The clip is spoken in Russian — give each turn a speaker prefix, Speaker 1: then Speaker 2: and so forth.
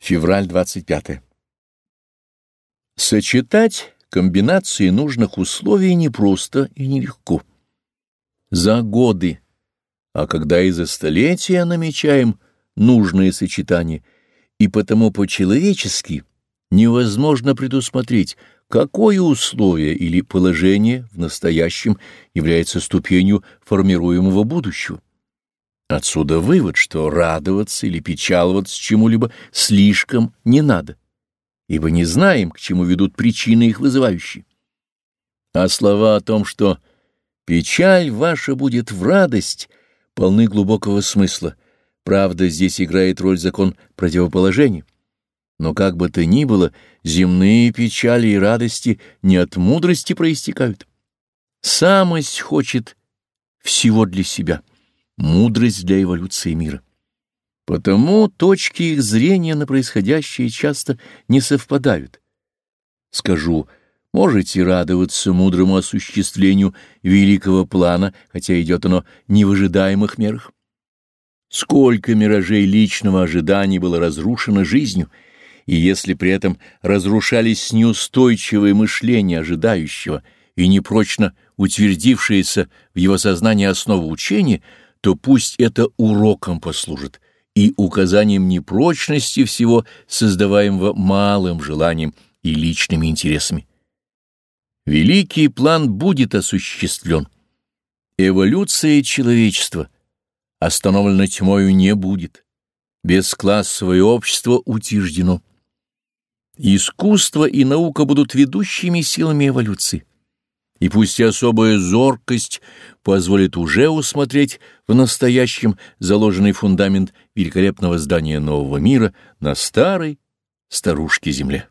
Speaker 1: Февраль 25. Сочетать комбинации нужных условий непросто и нелегко. За годы, а когда и за столетия намечаем нужные сочетания, и потому по-человечески невозможно предусмотреть, какое условие или положение в настоящем является ступенью формируемого будущего. Отсюда вывод, что радоваться или печаловаться чему-либо слишком не надо, ибо не знаем, к чему ведут причины их вызывающие. А слова о том, что «печаль ваша будет в радость», полны глубокого смысла. Правда, здесь играет роль закон противоположения. Но как бы то ни было, земные печали и радости не от мудрости проистекают. Самость хочет всего для себя мудрость для эволюции мира. Потому точки их зрения на происходящее часто не совпадают. Скажу, можете радоваться мудрому осуществлению великого плана, хотя идет оно не в ожидаемых мерах. Сколько миражей личного ожидания было разрушено жизнью, и если при этом разрушались неустойчивое мышление ожидающего и непрочно утвердившиеся в его сознании основы учения — то пусть это уроком послужит и указанием непрочности всего создаваемого малым желанием и личными интересами. Великий план будет осуществлен. Эволюция человечества остановлена тьмою не будет. Бесклассовое общество утверждено. Искусство и наука будут ведущими силами эволюции и пусть особая зоркость позволит уже усмотреть в настоящем заложенный фундамент великолепного здания нового мира на старой старушке земле.